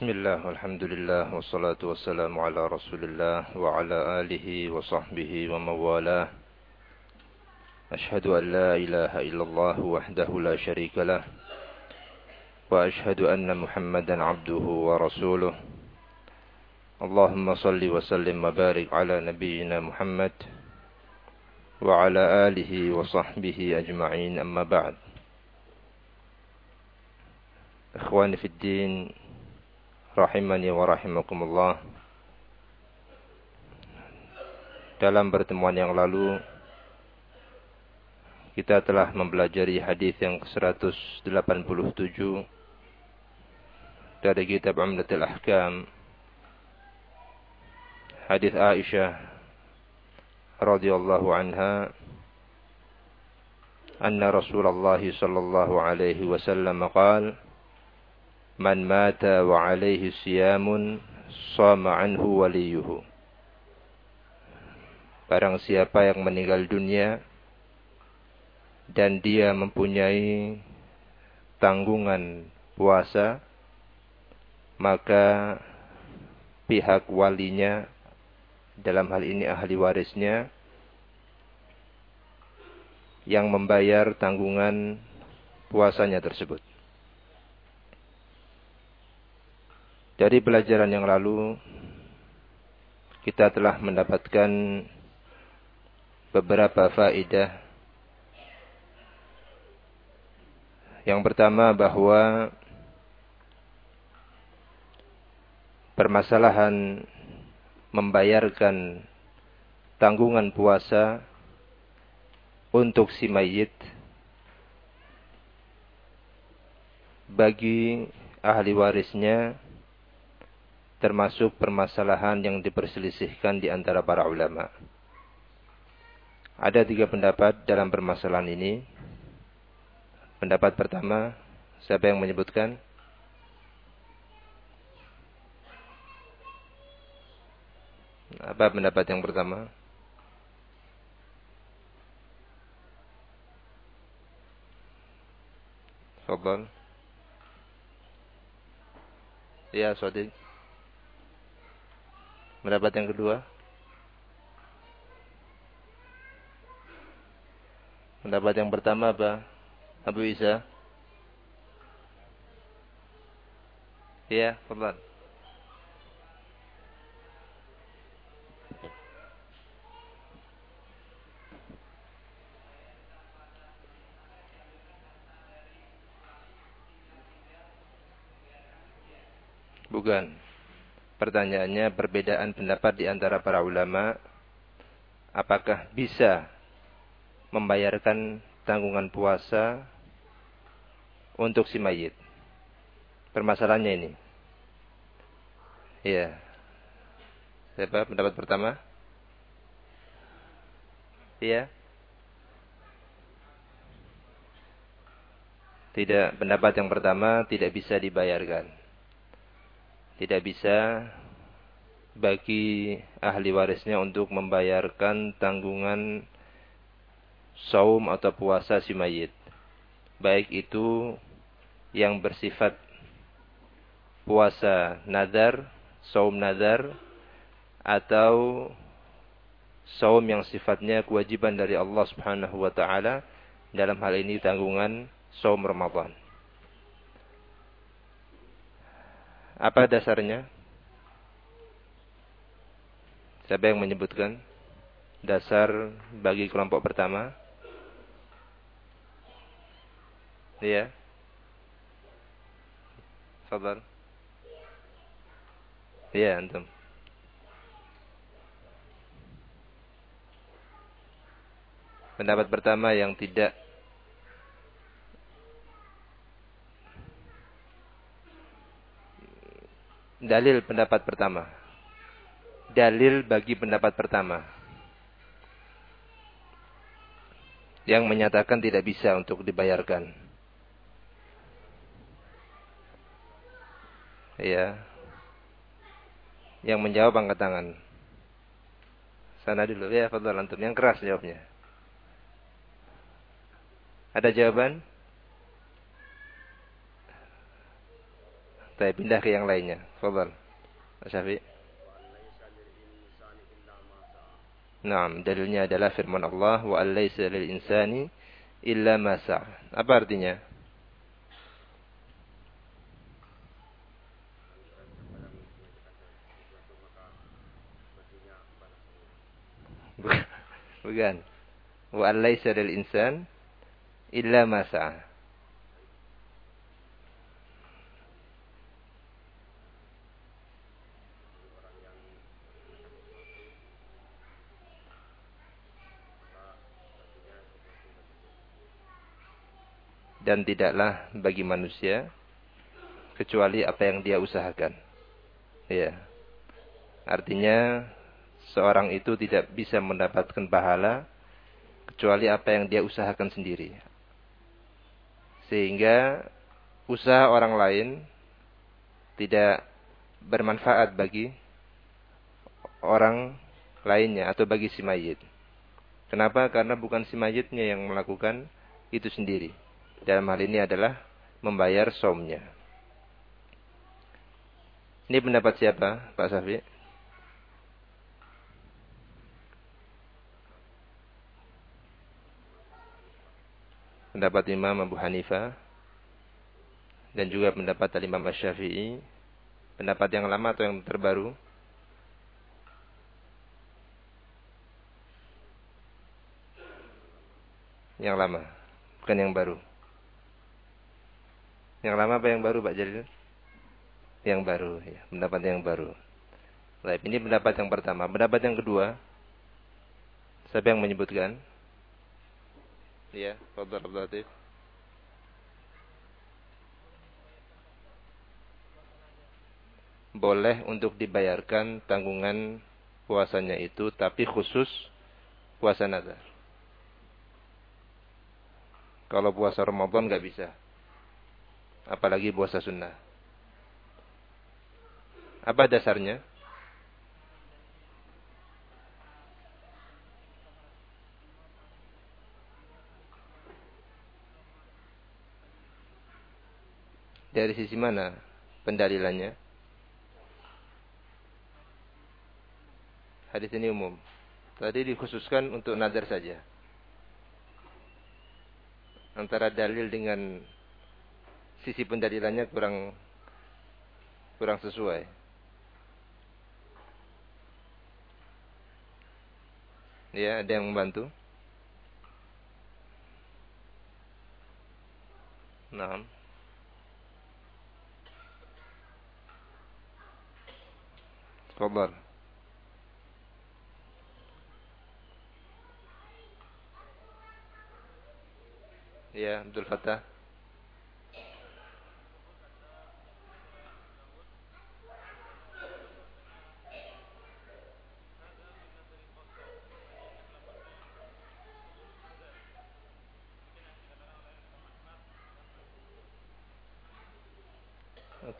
بسم الله والحمد لله والصلاة والسلام على رسول الله وعلى آله وصحبه ومن والاه. أشهد أن لا إله إلا الله وحده لا شريك له. وأشهد أن محمدا عبده ورسوله. اللهم صل وسلم وبارك على نبينا محمد وعلى آله وصحبه أجمعين. أما بعد إخواني في الدين rahimani wa rahimakumullah. Dalam pertemuan yang lalu kita telah mempelajari hadis yang ke-187 dari kitab Umdatul Ahkam. Hadis Aisyah radhiyallahu anha anna Rasulullah sallallahu alaihi wasallam qala Man mata wa alaihi siyamun sama anhu waliyuhu. Barang siapa yang meninggal dunia dan dia mempunyai tanggungan puasa, maka pihak walinya dalam hal ini ahli warisnya yang membayar tanggungan puasanya tersebut. Dari pelajaran yang lalu kita telah mendapatkan beberapa faedah. Yang pertama bahwa permasalahan membayarkan tanggungan puasa untuk si mayit bagi ahli warisnya termasuk permasalahan yang diperselisihkan di antara para ulama. Ada tiga pendapat dalam permasalahan ini. Pendapat pertama, siapa yang menyebutkan? Apa pendapat yang pertama? Fadal. Ya, Sodik. Pendapat yang kedua? Pendapat yang pertama apa? Abu Isa? Iya, Fadlan. Bukan. Pertanyaannya perbedaan pendapat di antara para ulama apakah bisa membayarkan tanggungan puasa untuk si mayit. Permasalahannya ini. Iya. Siapa pendapat pertama? Iya. Tidak, pendapat yang pertama tidak bisa dibayarkan tidak bisa bagi ahli warisnya untuk membayarkan tanggungan saum atau puasa si mayit. Baik itu yang bersifat puasa nadar, saum nadar, atau saum yang sifatnya kewajiban dari Allah Subhanahu wa taala dalam hal ini tanggungan saum Ramadan. Apa dasarnya? Siapa yang menyebutkan dasar bagi kelompok pertama? Iya. Sabar. Iya, antum. Pendapat pertama yang tidak dalil pendapat pertama. Dalil bagi pendapat pertama. Yang menyatakan tidak bisa untuk dibayarkan. Ya. Yang menjawab angkat tangan. Sana dulu ya, Fadal Antum. Yang keras jawabnya. Ada jawaban? Saya pindah ke yang lainnya. Fadal. Mas Syafi. Naam, dalilnya adalah firman Allah wa alaysa lil insani illa ma Apa artinya? Bukan. Wa alaysa lil insan illa ma dan tidaklah bagi manusia kecuali apa yang dia usahakan. Ya. Artinya seorang itu tidak bisa mendapatkan pahala kecuali apa yang dia usahakan sendiri. Sehingga usaha orang lain tidak bermanfaat bagi orang lainnya atau bagi si mayit. Kenapa? Karena bukan si mayitnya yang melakukan itu sendiri dalam hal ini adalah membayar somnya. Ini pendapat siapa, Pak Safi? Pendapat Imam Abu Hanifah dan juga pendapat Imam Asy-Syafi'i. Pendapat yang lama atau yang terbaru? Yang lama, bukan yang baru. Yang lama apa yang baru Pak Jalil? Yang baru, ya. Pendapat yang baru. Baik, ini pendapat yang pertama. Pendapat yang kedua. Siapa yang menyebutkan? Ya, Fadhal Abdul Boleh untuk dibayarkan tanggungan puasanya itu, tapi khusus puasa nazar. Kalau puasa Ramadan nggak bisa apalagi puasa sunnah. Apa dasarnya? Dari sisi mana pendalilannya? Hadis ini umum. Tadi dikhususkan untuk nazar saja. Antara dalil dengan sisi pendalilannya kurang kurang sesuai. Ya, ada yang membantu? Nah. Sabar. Ya, Abdul Fattah.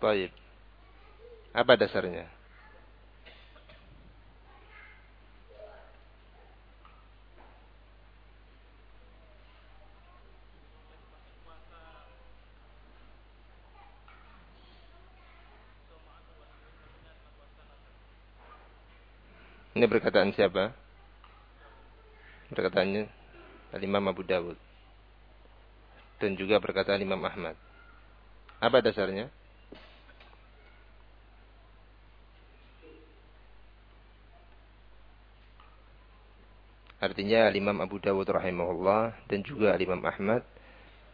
Taib. Apa dasarnya? Ini perkataan siapa? Perkataannya Imam Abu Dawud. Dan juga perkataan Imam Ahmad. Apa dasarnya? Artinya Imam Abu Dawud rahimahullah dan juga Imam Ahmad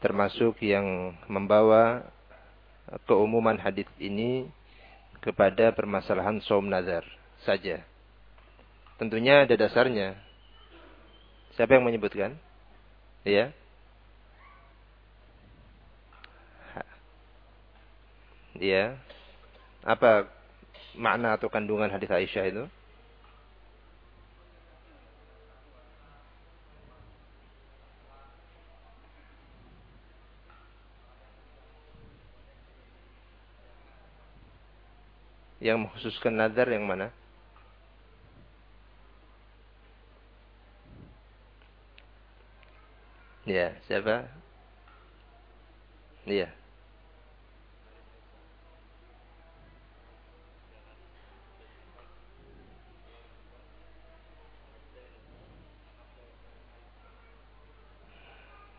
termasuk yang membawa keumuman hadis ini kepada permasalahan saum nazar saja. Tentunya ada dasarnya. Siapa yang menyebutkan? Ya. Ya. Apa makna atau kandungan hadis Aisyah itu? yang mengkhususkan nazar yang mana? Ya, siapa? Iya.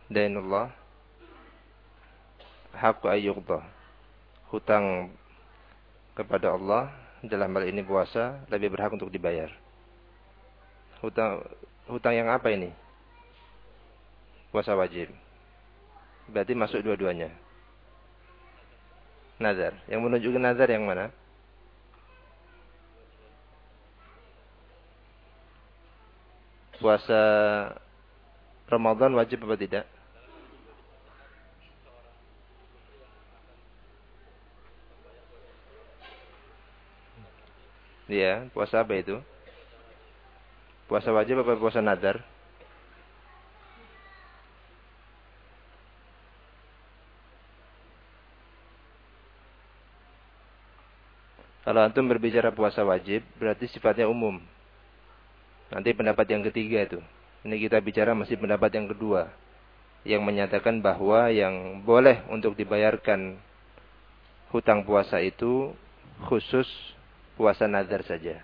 Dainullah Hakku ayyugdah Hutang kepada Allah dalam hal ini puasa lebih berhak untuk dibayar. Hutang hutang yang apa ini? Puasa wajib. Berarti masuk dua-duanya. Nazar. Yang menunjukkan nazar yang mana? Puasa Ramadan wajib apa tidak? Iya, puasa apa itu? Puasa wajib apa puasa nadar? Kalau antum berbicara puasa wajib, berarti sifatnya umum. Nanti pendapat yang ketiga itu. Ini kita bicara masih pendapat yang kedua. Yang menyatakan bahwa yang boleh untuk dibayarkan hutang puasa itu khusus puasa nazar saja.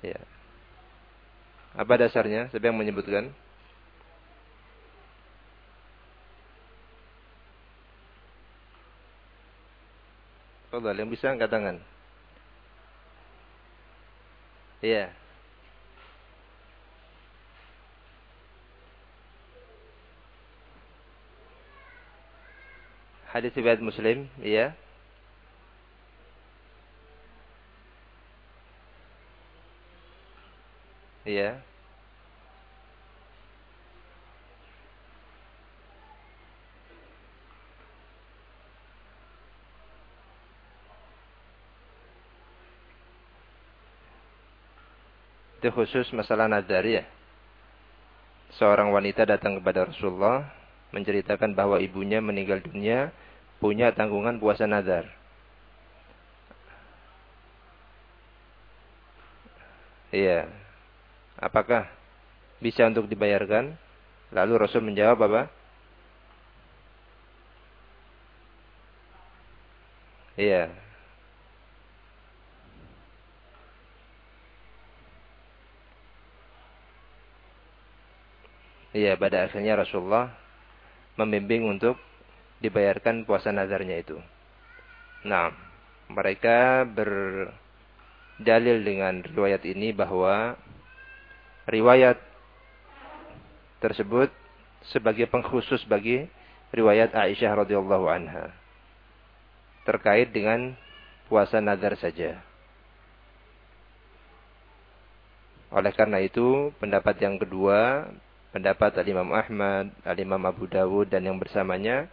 Ya. Apa dasarnya? Siapa yang menyebutkan? Fadal, yang bisa angkat tangan. Iya. Hadis riwayat Muslim, iya. Iya. Itu khusus masalah nadar ya. Seorang wanita datang kepada Rasulullah menceritakan bahwa ibunya meninggal dunia punya tanggungan puasa nadar. Iya. Apakah bisa untuk dibayarkan? Lalu Rasul menjawab apa? Iya. Iya, pada akhirnya Rasulullah membimbing untuk dibayarkan puasa nazarnya itu. Nah, mereka berdalil dengan riwayat ini bahwa riwayat tersebut sebagai pengkhusus bagi riwayat Aisyah radhiyallahu anha terkait dengan puasa nazar saja. Oleh karena itu, pendapat yang kedua pendapat Al-Imam Ahmad, Al-Imam Abu Dawud dan yang bersamanya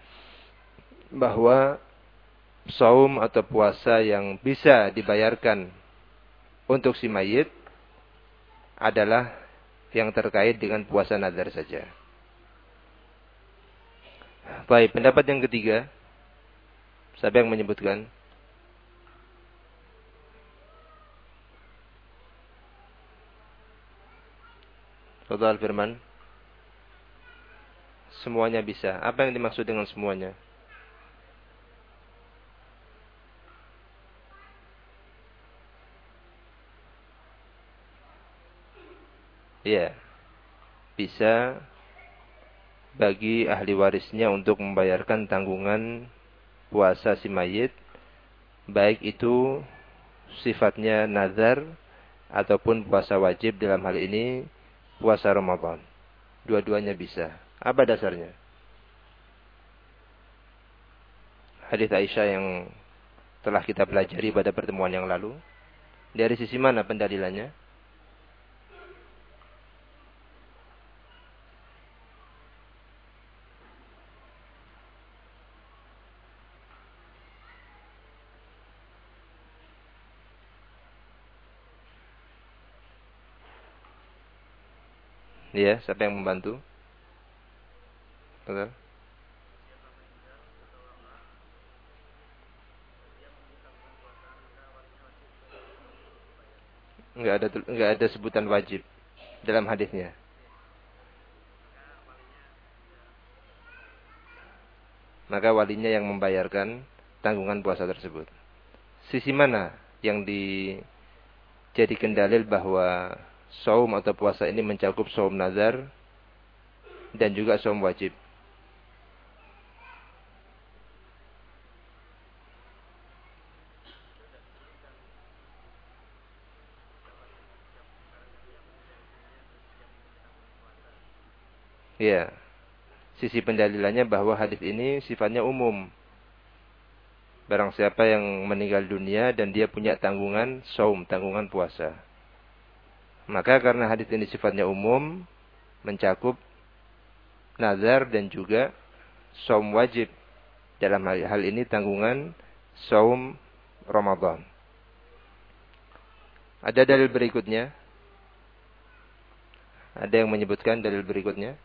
bahwa saum atau puasa yang bisa dibayarkan untuk si mayit adalah yang terkait dengan puasa nazar saja. Baik, pendapat yang ketiga. Siapa yang menyebutkan? Total firman semuanya bisa. Apa yang dimaksud dengan semuanya? Ya, bisa bagi ahli warisnya untuk membayarkan tanggungan puasa si mayit, baik itu sifatnya nazar ataupun puasa wajib dalam hal ini puasa Ramadan. Dua-duanya bisa. Apa dasarnya? Hadis Aisyah yang telah kita pelajari pada pertemuan yang lalu. Dari sisi mana pendalilannya? Ya, siapa yang membantu? Betul. Enggak ada enggak ada sebutan wajib dalam hadisnya. Maka walinya yang membayarkan tanggungan puasa tersebut. Sisi mana yang dijadikan dalil bahwa saum atau puasa ini mencakup saum nazar dan juga saum wajib. Ya. Sisi pendalilannya bahwa hadis ini sifatnya umum. Barang siapa yang meninggal dunia dan dia punya tanggungan saum, tanggungan puasa. Maka karena hadis ini sifatnya umum, mencakup nazar dan juga saum wajib. Dalam hal ini tanggungan saum Ramadan. Ada dalil berikutnya? Ada yang menyebutkan dalil berikutnya?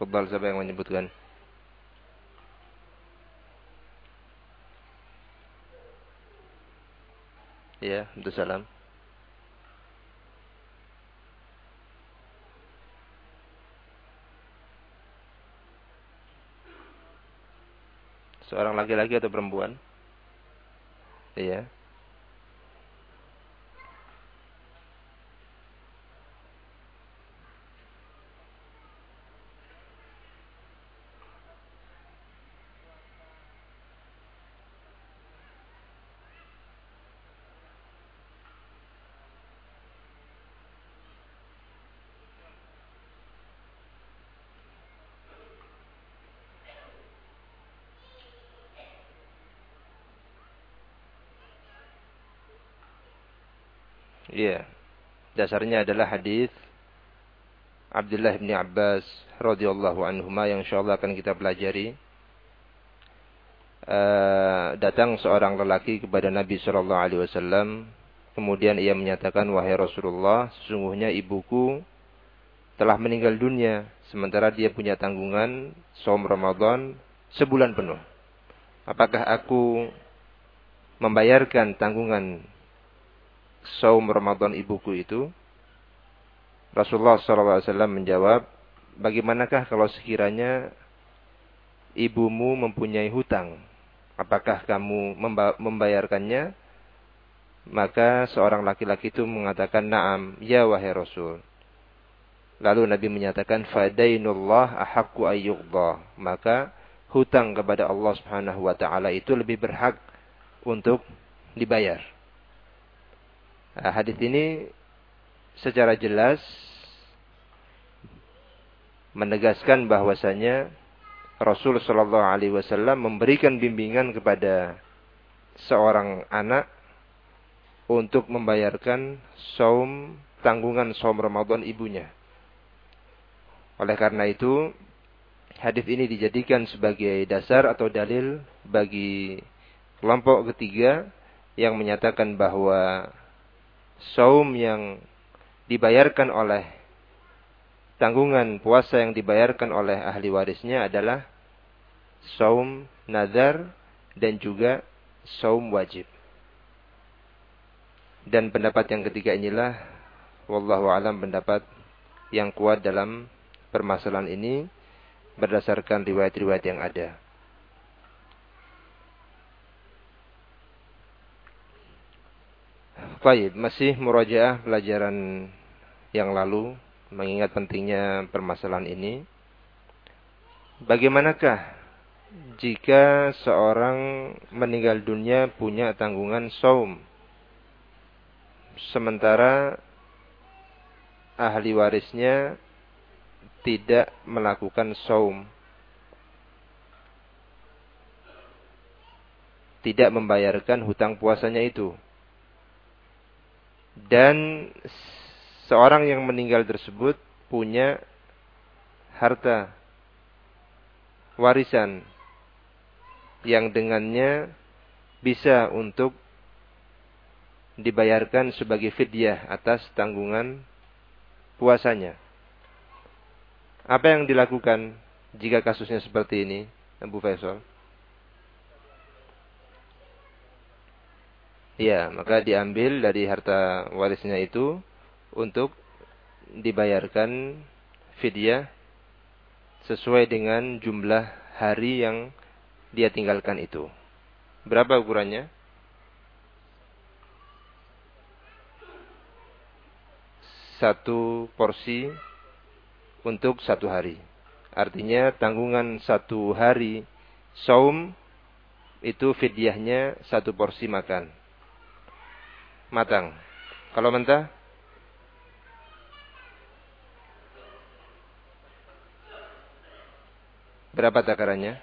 Fadal siapa yang menyebutkan? Ya, untuk salam. Seorang laki-laki atau perempuan? Iya. Iya. Dasarnya adalah hadis Abdullah bin Abbas radhiyallahu anhuma yang insyaallah akan kita pelajari. Uh, datang seorang lelaki kepada Nabi Shallallahu Alaihi Wasallam, kemudian ia menyatakan wahai Rasulullah, sesungguhnya ibuku telah meninggal dunia, sementara dia punya tanggungan som Ramadan sebulan penuh. Apakah aku membayarkan tanggungan saum Ramadan ibuku itu? Rasulullah SAW menjawab, bagaimanakah kalau sekiranya ibumu mempunyai hutang? Apakah kamu membayarkannya? Maka seorang laki-laki itu mengatakan, Naam, ya wahai Rasul. Lalu Nabi menyatakan, Fadainullah ahakku ayyuqdah. Maka hutang kepada Allah Subhanahu wa taala itu lebih berhak untuk dibayar. Nah, hadis ini secara jelas menegaskan bahwasanya Rasul Shallallahu Alaihi Wasallam memberikan bimbingan kepada seorang anak untuk membayarkan saum tanggungan saum Ramadan ibunya. Oleh karena itu, hadis ini dijadikan sebagai dasar atau dalil bagi kelompok ketiga yang menyatakan bahwa saum yang dibayarkan oleh tanggungan puasa yang dibayarkan oleh ahli warisnya adalah saum nazar dan juga saum wajib. Dan pendapat yang ketiga inilah wallahu alam pendapat yang kuat dalam permasalahan ini berdasarkan riwayat-riwayat yang ada. Baik, masih murajaah pelajaran yang lalu mengingat pentingnya permasalahan ini. Bagaimanakah jika seorang meninggal dunia punya tanggungan saum? Sementara ahli warisnya tidak melakukan saum. Tidak membayarkan hutang puasanya itu dan seorang yang meninggal tersebut punya harta warisan yang dengannya bisa untuk dibayarkan sebagai fidyah atas tanggungan puasanya. Apa yang dilakukan jika kasusnya seperti ini, Abu Faisal? Ya, maka diambil dari harta warisnya itu untuk dibayarkan fidyah sesuai dengan jumlah hari yang dia tinggalkan itu. Berapa ukurannya? satu porsi untuk satu hari. Artinya tanggungan satu hari saum itu fidyahnya satu porsi makan. Matang. Kalau mentah? Berapa takarannya?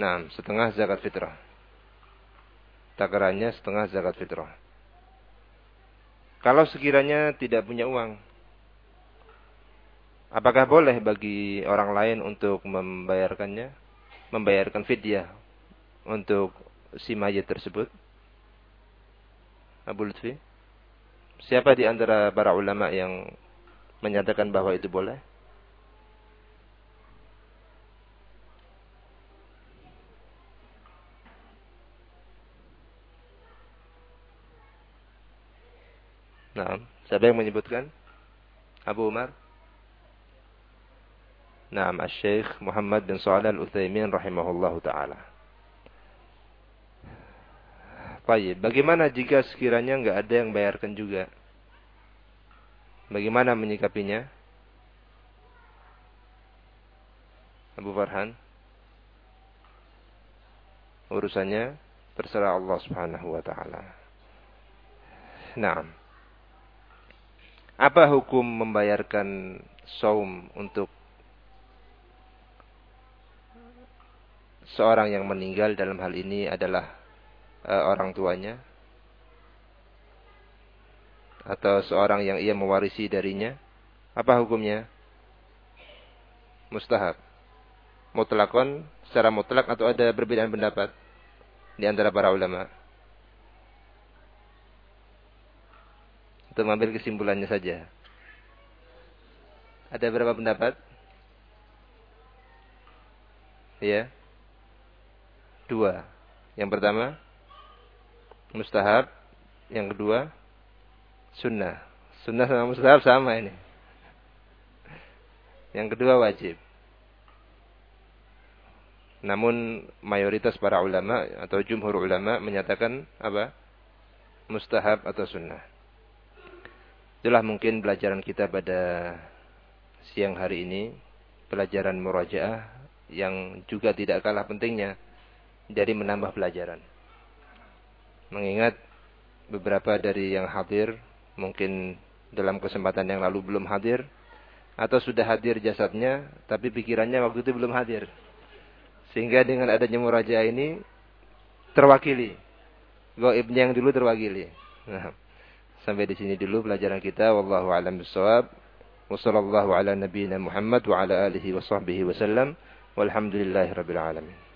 Nah, setengah zakat fitrah. Takarannya setengah zakat fitrah. Kalau sekiranya tidak punya uang, apakah boleh bagi orang lain untuk membayarkannya? Membayarkan fidyah untuk si mayat tersebut? Abu Lutfi? Siapa di antara para ulama yang menyatakan bahwa itu boleh? Nah, siapa yang menyebutkan? Abu Umar? Nah, Syekh Muhammad bin Shalih Al-Utsaimin rahimahullah taala. Baik, bagaimana jika sekiranya enggak ada yang bayarkan juga? Bagaimana menyikapinya? Abu Farhan? Urusannya terserah Allah Subhanahu wa taala. Naam. Apa hukum membayarkan saum untuk seorang yang meninggal dalam hal ini adalah uh, orang tuanya atau seorang yang ia mewarisi darinya? Apa hukumnya? Mustahab. Mutlakon secara mutlak atau ada perbedaan pendapat di antara para ulama? untuk mengambil kesimpulannya saja. Ada berapa pendapat? Ya. Dua. Yang pertama, mustahab. Yang kedua, sunnah. Sunnah sama mustahab sama ini. Yang kedua wajib. Namun mayoritas para ulama atau jumhur ulama menyatakan apa? Mustahab atau sunnah. Itulah mungkin pelajaran kita pada siang hari ini. Pelajaran murajaah yang juga tidak kalah pentingnya dari menambah pelajaran. Mengingat beberapa dari yang hadir mungkin dalam kesempatan yang lalu belum hadir atau sudah hadir jasadnya tapi pikirannya waktu itu belum hadir. Sehingga dengan adanya murajaah ini terwakili. Goibnya yang dulu terwakili. Nah. Sampai di sini dulu pelajaran kita. Wallahu a'lam bishawab. Wassallallahu ala nabiyyina Muhammad wa ala alihi wa sahbihi wasallam. Walhamdulillahi rabbil alamin.